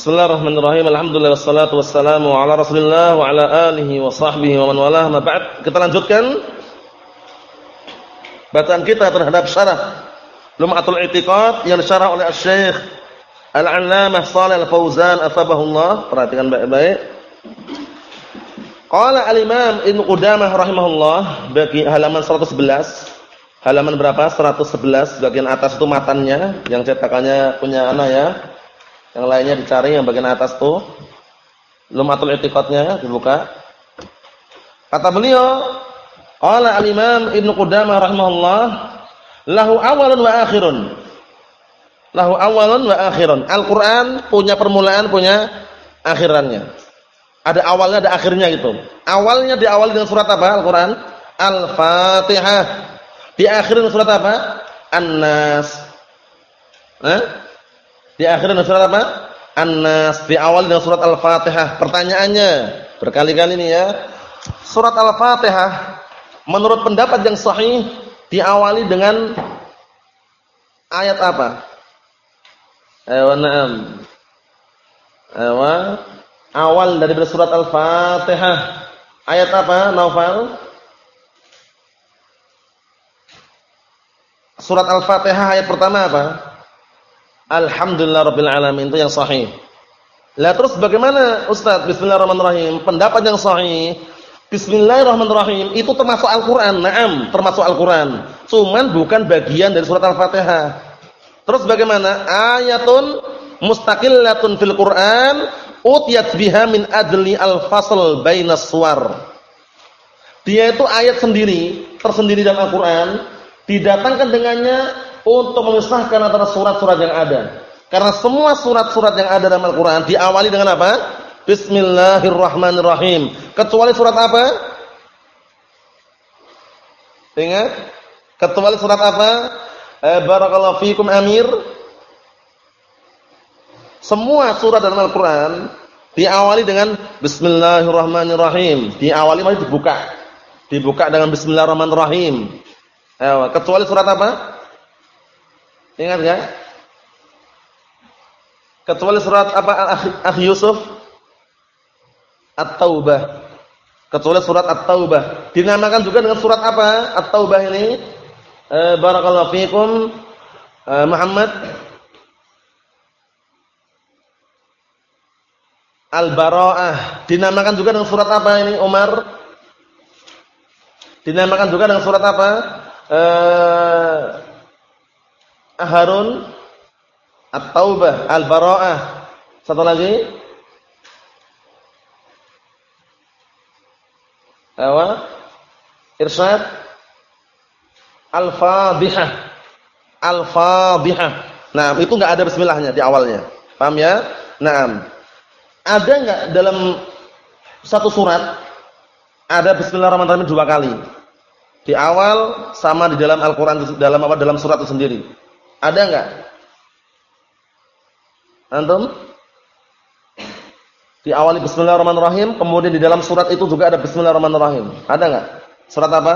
Bismillahirrahmanirrahim. Alhamdulillah wassalatu wassalamu ala Rasulillah wa ala alihi wa sahbihi wa man walah. Ma ba'd. Kita lanjutkan bacaan kita terhadap syarah Lum'atul I'tiqad yang disyarah oleh Asy-Syaikh Al-'Allamah Shalih Al-Fauzan atsabahullah. Perhatikan baik-baik. Qala al-Imam Ibnu Qudamah rahimahullah bagi halaman 111. Halaman berapa? 111 bagian atas itu matannya yang cetakannya punya anak ya yang lainnya dicari yang bagian atas tuh. Lumatul i'tiqadnya dibuka. Kata beliau, qala al-Imam Ibnu Qudamah rahimahullah, lahu awalun wa akhirun. Lahu awalun wa akhirun. Al-Qur'an punya permulaan, punya akhirannya. Ada awalnya, ada akhirnya gitu. Awalnya diawali dengan surat apa Al-Qur'an? Al-Fatihah. Di akhir surat apa? An-Nas. Eh? Di akhir surat apa? An-Nas. Di awal dengan surat Al-Fatihah. Pertanyaannya berkali-kali nih ya. Surat Al-Fatihah menurut pendapat yang sahih diawali dengan ayat apa? Ayo na'am. Awal dari surat Al-Fatihah. Ayat apa, Naufal? Surat Al-Fatihah ayat pertama apa? Alhamdulillah Rabbil Alamin itu yang sahih. Lah terus bagaimana Ustaz Bismillahirrahmanirrahim? Pendapat yang sahih Bismillahirrahmanirrahim itu termasuk Al-Qur'an. Naam, termasuk Al-Qur'an. Cuman bukan bagian dari surat Al-Fatihah. Terus bagaimana? Ayatun mustaqillatun fil Qur'an utiyat biha min adli al-fasl bainas suwar. Dia itu ayat sendiri, tersendiri dalam Al-Qur'an, didatangkan dengannya untuk memisahkan antara surat-surat yang ada. Karena semua surat-surat yang ada dalam Al-Qur'an diawali dengan apa? Bismillahirrahmanirrahim. Kecuali surat apa? Ingat? Kecuali surat apa? Eh, barakallahu fikum Amir. Semua surat dalam Al-Qur'an diawali dengan bismillahirrahmanirrahim. Diawali masih dibuka. Dibuka dengan bismillahirrahmanirrahim. Eh, kecuali surat apa? Ingat enggak? Kecuali surat apa Al-Akh Yusuf? At-Taubah. Kecuali surat At-Taubah. Dinamakan juga dengan surat apa? At-Taubah ini. Eh, barakallahu fiikum eh, Muhammad Al-Bara'ah. Dinamakan juga dengan surat apa ini Umar? Dinamakan juga dengan surat apa? Eh Harun At-Taubah, Al-Bara'ah. Satu lagi. Apa? Irsyad Al-Fadhihah. Al-Fadhihah. Nah, itu enggak ada bismillahnya di awalnya. Paham ya? Naam. Ada enggak dalam satu surat ada bismillahirrahmanirrahim dua kali? Di awal sama di dalam Al-Qur'an dalam apa dalam surat itu sendiri. Ada enggak? Antum? Diawali bismillahirrahmanirrahim, kemudian di dalam surat itu juga ada bismillahirrahmanirrahim. Ada enggak? Surat apa?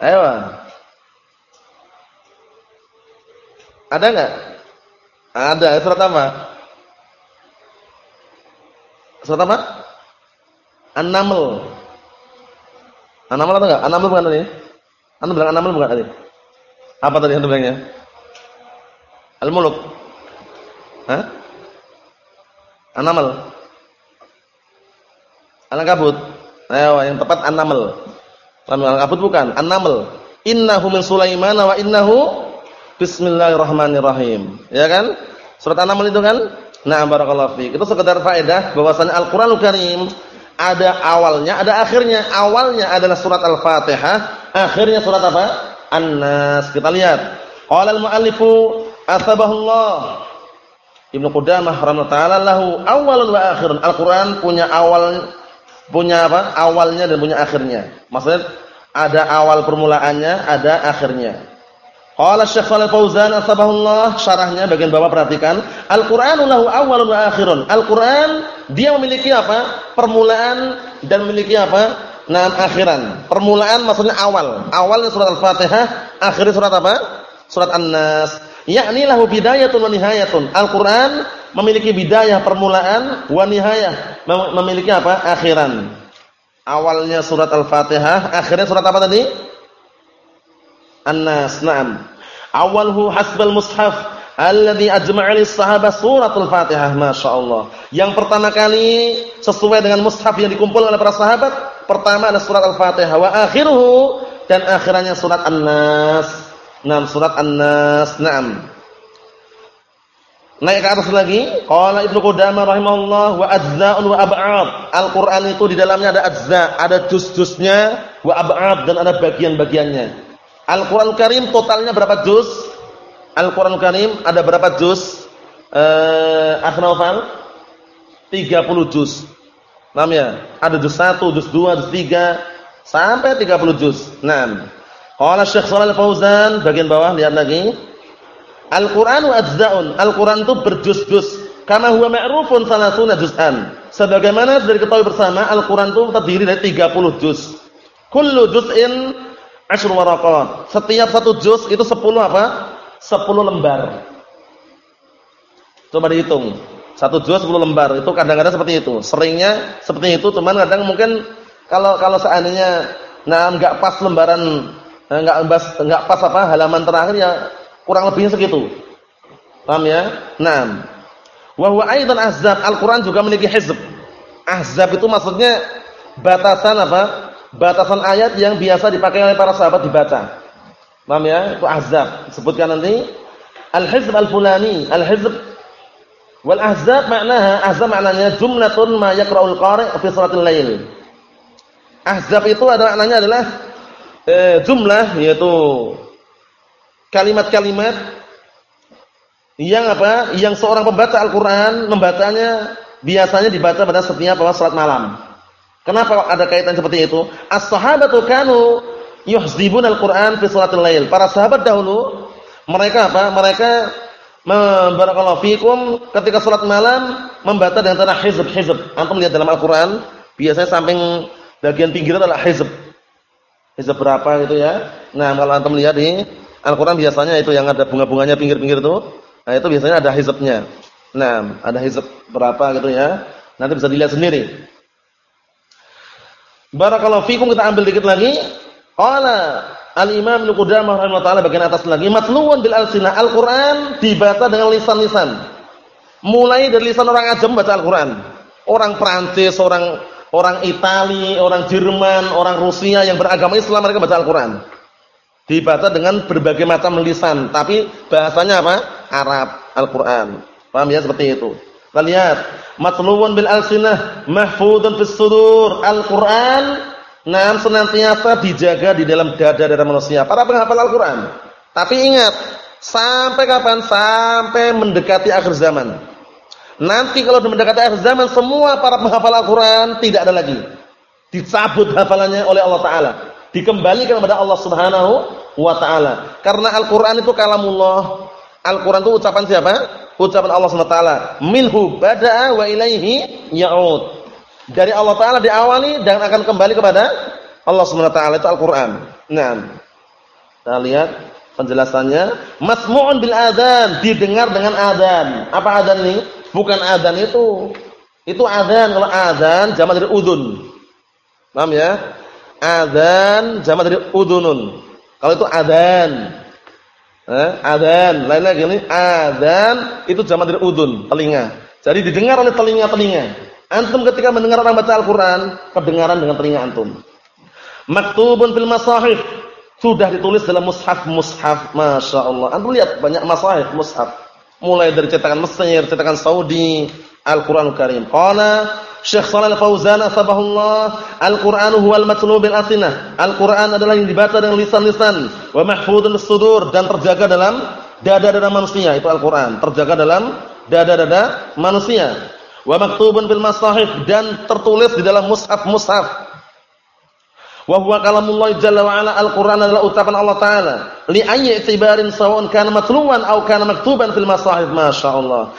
Ayo. Ada enggak? Ada. Surat apa? Surat apa? An-Naml. An-Naml atau enggak? An-Naml bukan tadi? Anda bilang An-Naml bukan tadi? Apa tadi Anda bilangnya? Al-Muluk. Hah? An-Naml. Al-Kabut. Ayo, yang tepat An-Naml. Al-Kabut bukan, An-Naml. Innahu min Sulaiman wa innahu Bismillahirrahmanirrahim. Ya kan? Surat An-Naml itu kan? Nah, barakallahu fiik. Itu sekedar faedah bahwasanya Al-Qur'anul Karim ada awalnya, ada akhirnya. Awalnya adalah surat Al-Fatihah, akhirnya surat apa? An-Nas. Kita lihat. Qala al-muallifu athabahullah. Ibnu Qudamah rahimahullah taala lahu awalun wa akhirun. Al-Qur'an punya awal punya apa? Awalnya dan punya akhirnya. Maksudnya ada awal permulaannya, ada akhirnya. Qala Syekh Shalal Fauzan asbahullah syarahnya bagian bawah perhatikan, Al-Qur'anu lahu awwalun wa akhirun. Al-Qur'an dia memiliki apa? Permulaan dan memiliki apa? Nah, akhiran. Permulaan maksudnya awal. Awalnya surat Al-Fatihah, akhirnya surat apa? surat An-Nas. Yakni lahu bidayatun wa nihayatun. Al-Qur'an memiliki bidayah permulaan wa nihayah memiliki apa? akhiran. Awalnya surat Al-Fatihah, akhirnya surat apa tadi? An-Nas. Naam. Awalhu hasbal mushaf alladhi ajma'ali suratul Fatihah. Masya Yang pertama kali sesuai dengan mushaf yang dikumpulkan oleh para sahabat, pertama adalah surat Al-Fatihah wa akhiruhu dan akhirannya surat An-Nas. Naam surat An-Nas. Naam. Naik ke atas lagi, qala Ibnu Qudamah rahimahullah wa adza'un wa ab'ad. Al-Qur'an itu di dalamnya ada adza, ada juz-juznya, wa ab'ad dan ada bagian-bagiannya. Al-Qur'an Karim totalnya berapa juz? Al-Qur'an Karim ada berapa juz? Eh, Akhnafal 30 juz. Paham ya? Ada juz 1, juz 2, juz 3 sampai 30 juz. Naam. Qala Syekh Shalal Fauzan bagian bawah lihat lagi. Al-Qur'anu ajza'un. Al-Qur'an itu berjuz-juz. Kama huwa ma'rufun salasuna juz'an. Sebagaimana sudah diketahui bersama, Al-Qur'an itu terdiri dari 30 juz. Kullu juz'in asyru waraqat. Setiap satu juz itu 10 apa? 10 lembar. Coba dihitung. Satu juz 10 lembar. Itu kadang-kadang seperti itu. Seringnya seperti itu, cuman kadang mungkin kalau kalau seandainya nah enggak pas lembaran enggak eh, pas enggak pas apa halaman terakhir ya kurang lebihnya segitu. Paham ya? Naam. Wa huwa aidan ahzab. Al-Qur'an juga memiliki hizb. Ahzab itu maksudnya batasan apa? Batasan ayat yang biasa dipakai oleh para sahabat dibaca. Paham ya? Itu ahzab. Sebutkan nanti al-hizb al-fulani, al-hizb wal ahzab maknaha ahzab maknanya jumlatun ma yaqra'ul qari' fi salatil lail. Ahzab itu adalah maknanya adalah eh, jumlah yaitu kalimat-kalimat yang apa? Yang seorang pembaca Al-Qur'an membacanya biasanya dibaca pada setiap salat malam. Kenapa ada kaitan seperti itu? As-sahabatu kanu yuhzibun al-Qur'an fi salatil lail. Para sahabat dahulu mereka apa? Mereka barakallahu fikum ketika salat malam membaca dengan tanah hizb-hizb. Antum lihat dalam Al-Qur'an biasanya samping bagian pinggir adalah hizb. Hizb berapa gitu ya. Nah, kalau antum lihat di Al-Qur'an biasanya itu yang ada bunga-bunganya pinggir-pinggir itu. Nah, itu biasanya ada hizbnya. Nah, ada hizb berapa gitu ya. Nanti bisa dilihat sendiri. Barakallahu fikum kita ambil dikit lagi. Qala Al-Imam Ibnu Qudamah rahimahullah taala bagian atas lagi matluwan bil alsinah. Al-Qur'an dibaca dengan lisan-lisan. Mulai dari lisan orang ajam baca Al-Qur'an. Orang Prancis, orang orang Itali, orang Jerman, orang Rusia yang beragama Islam mereka baca Al-Qur'an. Dibaca dengan berbagai macam lisan, tapi bahasanya apa? Arab, Al-Qur'an. Paham ya seperti itu. Kita lihat, matluun bil alsinah, mahfudun fis sudur. Al-Qur'an nam senantiasa dijaga di dalam dada-dada manusia. Para penghafal Al-Qur'an. Tapi ingat, sampai kapan? Sampai mendekati akhir zaman. Nanti kalau mendekati akhir zaman semua para penghafal Al-Qur'an tidak ada lagi. Dicabut hafalannya oleh Allah taala, dikembalikan kepada Allah Subhanahu wa taala. Karena Al-Qur'an itu kalamullah. Al-Qur'an itu ucapan siapa? Ucapan Allah Subhanahu wa. Minhu bada'a wa ilaihi ya'ud. Dari Allah taala diawali dan akan kembali kepada Allah Subhanahu wa taala itu Al-Qur'an. Nah. Kita lihat penjelasannya, masmu'un bil adzan, didengar dengan adzan. Apa adzan ini? Bukan adzan itu. Itu adzan. Kalau adzan jamak dari udun. Paham ya? Adzan jamak dari udunun. Kalau itu adzan. Eh, adzan. Lain lagi ini adzan itu jamak dari udun, telinga. Jadi didengar oleh telinga-telinga. Antum ketika mendengar orang baca Al-Qur'an, kedengaran dengan telinga antum. Maktubun fil masahif sudah ditulis dalam mushaf-mushaf, Masya Allah. Antum lihat banyak masahif, mushaf mulai dari cetakan Mesir, cetakan Saudi, Al-Qur'anul Karim. Qala Syekh Shalal Fauzan asbahullah, Al-Qur'anu huwal matlu bil asinah. Al-Qur'an adalah yang dibaca dengan lisan-lisan, wa mahfudun sudur dan terjaga dalam dada-dada manusia. Itu Al-Qur'an, terjaga dalam dada-dada manusia. Wa maktubun bil masahif dan tertulis di dalam mushaf-mushaf wa huwa kalamullah jalla wa ala al-Qur'an adalah ucapan Allah taala li ayyi i'tibarin sawa'un kana matluwan aw kana maktuban fil masahif masyaallah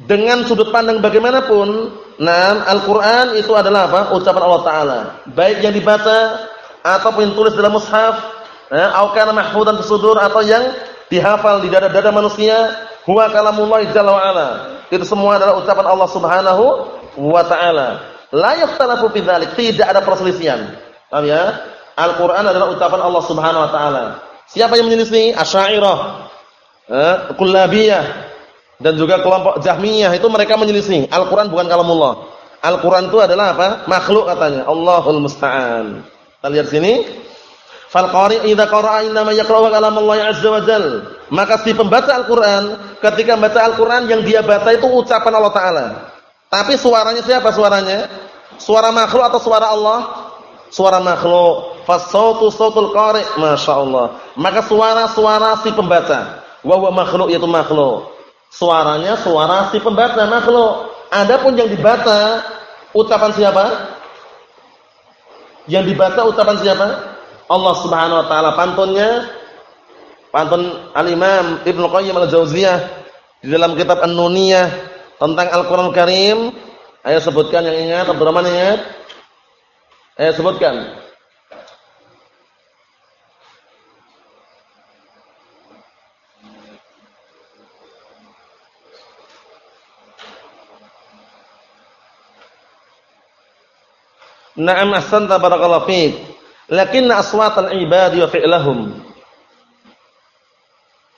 dengan sudut pandang bagaimanapun nah Al-Qur'an itu adalah apa ucapan Allah taala baik yang dibaca ataupun tulis dalam mushaf eh, aw kana mahfudan sudur atau yang dihafal di dada-dada manusia, huwa kalamullah jalla wa. Itu semua adalah ucapan Allah Subhanahu wa taala. La yakhtalafu fi tidak ada perselisihan. Paham ya? Al-Qur'an adalah ucapan Allah Subhanahu wa taala. Siapa yang menyelisih? Asy'ariyah, eh, Kullabiyah dan juga kelompok Jahmiyah itu mereka menyelisih. Al-Qur'an bukan kalamullah. Al-Qur'an itu adalah apa? Makhluk katanya. Allahul musta'an. Kita lihat sini. Fal qari' idza qara'a innama yaqra'u kalam Allah azza wa jal. Maka si pembaca Al-Qur'an ketika membaca Al-Qur'an yang dia baca itu ucapan Allah taala. Tapi suaranya siapa suaranya? Suara makhluk atau suara Allah? Suara makhluk. Fasautu sautul qari', masyaallah. Maka suara-suara si pembaca. Wa makhluk yaitu makhluk. Suaranya suara si pembaca makhluk. Adapun yang dibaca ucapan siapa? Yang dibaca ucapan siapa? Allah Subhanahu wa taala pantunnya pantun Al-Imam Ibnu Qayyim Al-Jauziyah di dalam kitab An-Nuniyah tentang Al-Qur'an Karim. Ayo sebutkan yang ingat, Abdurrahman ingat? Ayo sebutkan. Na'am ahsanta barakallahu fiik. Lakinna aswatal ibadi wa fi'lahum.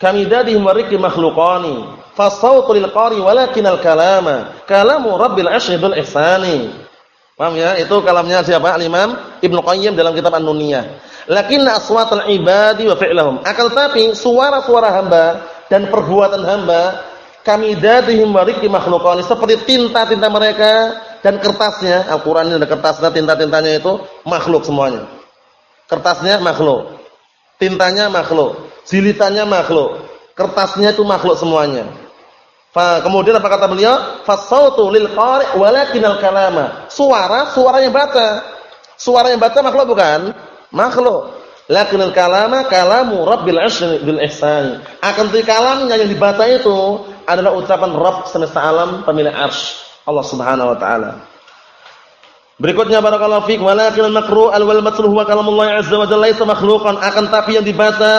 Kamidadihim wa makhluqani. Fasawtu lil qari walakinal kalama. Kalamu rabbil asydul ihsani. Paham ya? Itu kalamnya siapa? Al-imam Ibnu Qayyim dalam kitab An-Nuniyah lakinna aswatal ibadi wa fi'lahum. Akan tapi suara-suara hamba dan perbuatan hamba kamidadihim wa rikli makhluqani. Seperti tinta-tinta mereka dan kertasnya Al-Qur'an ini ada kertasnya tinta-tintanya itu makhluk semuanya Kertasnya makhluk. Tintanya makhluk. Jilitannya makhluk. Kertasnya itu makhluk semuanya. Fa, kemudian apa kata beliau? Fasautu lil qari' walakinal kalama. Suara, suara yang baca. Suara yang baca makhluk bukan? Makhluk. Lakinal kalama kalamu Rabbil 'arsy bil ihsan. Akan tetapi kalamnya yang dibaca itu adalah ucapan Rabb semesta alam pemilik arsy Allah Subhanahu wa taala. Berikutnya barakallahu fiik walakin al-makru' al-wal matluh wa kalamullah azza wa jalla laisa makhluqan akan tapi yang dibaca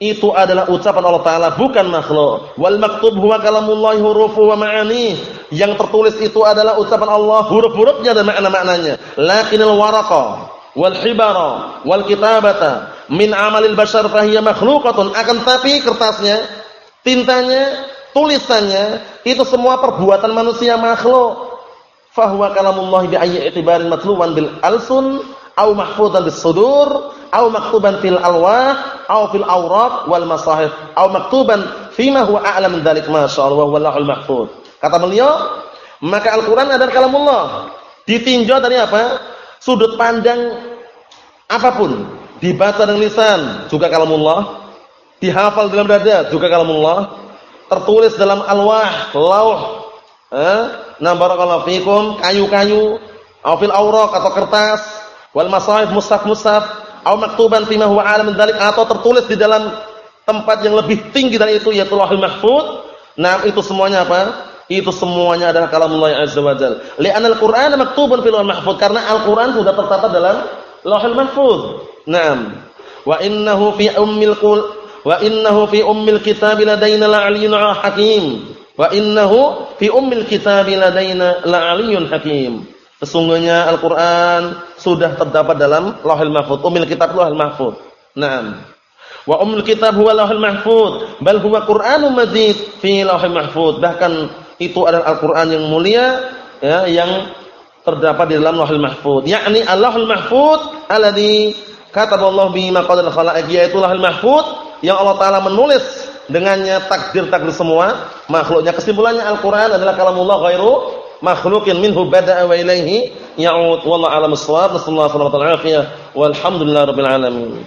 itu adalah ucapan Allah taala bukan makhluk. Wal maktub huwa kalamullah hurufu wa ma'ani. Yang tertulis itu adalah ucapan Allah huruf-hurufnya dan makna-maknanya. Lakinal waraqa wal hibara wal kitabata min amalil bashar fahiya makhluqatun akan tapi kertasnya, tintanya, tulisannya itu semua perbuatan manusia makhluk. Fahuwa kalamullah bi ayyi i'tibarin matluwan bil alsun au mahfuzan bis sudur au maktuban fil alwah au fil awraq wal masahif au maktuban fima huwa a'lam min dzalik masyaallah wallahul mahfuz. Kata beliau maka Al-Qur'an adalah kalamullah. Ditinjau dari apa? Sudut pandang apa pun. Dibaca dengan lisan juga kalamullah. Dihafal dalam dada juga kalamullah tertulis dalam alwah lauh eh Nah barakallahu fikum kayu-kayu au fil awraq atau kertas wal masahif mushaf-mushaf au maktuban fi ma huwa alam dzalik atau tertulis di dalam tempat yang lebih tinggi dari itu yaitu Lauhul Mahfuz. Nah, itu semuanya apa? Itu semuanya adalah kalamullah azza wa jalla. Li'anna al-Qur'ana maktubun fil mahfuz karena Al-Qur'an sudah tertata dalam Lauhul Mahfuz. Naam. Wa innahu fi ummil qul wa innahu fi ummil kitab ladaina la'aliyyun hakim. Wa innahu fi ummil kitabi ladaina la'aliyyun hakim. Sesungguhnya Al-Qur'an sudah terdapat dalam Lauhul Mahfuz. Ummul kitab Lauhul Mahfuz. Naam. Wa ummul kitab huwa Lauhul Mahfuz, bal huwa Qur'anun Majid fi Lauhul Mahfuz. Bahkan itu adalah Al-Qur'an yang mulia ya yang terdapat di dalam Lauhul Mahfuz. Yakni Allahul Mahfuz alladzi kataballahu bihi maqadir khalaiq yaitu Lauhul Mahfuz yang Allah taala menulis dengannya takdir-takdir semua makhluknya. Kesimpulannya Al-Qur'an adalah kalamullah ghairu makhluqin minhu bada'a wa ilaihi ya'ud. Wallahu a'lam bissawab. Nasallahu alaihi wa sallam. Walhamdulillahirabbil alamin.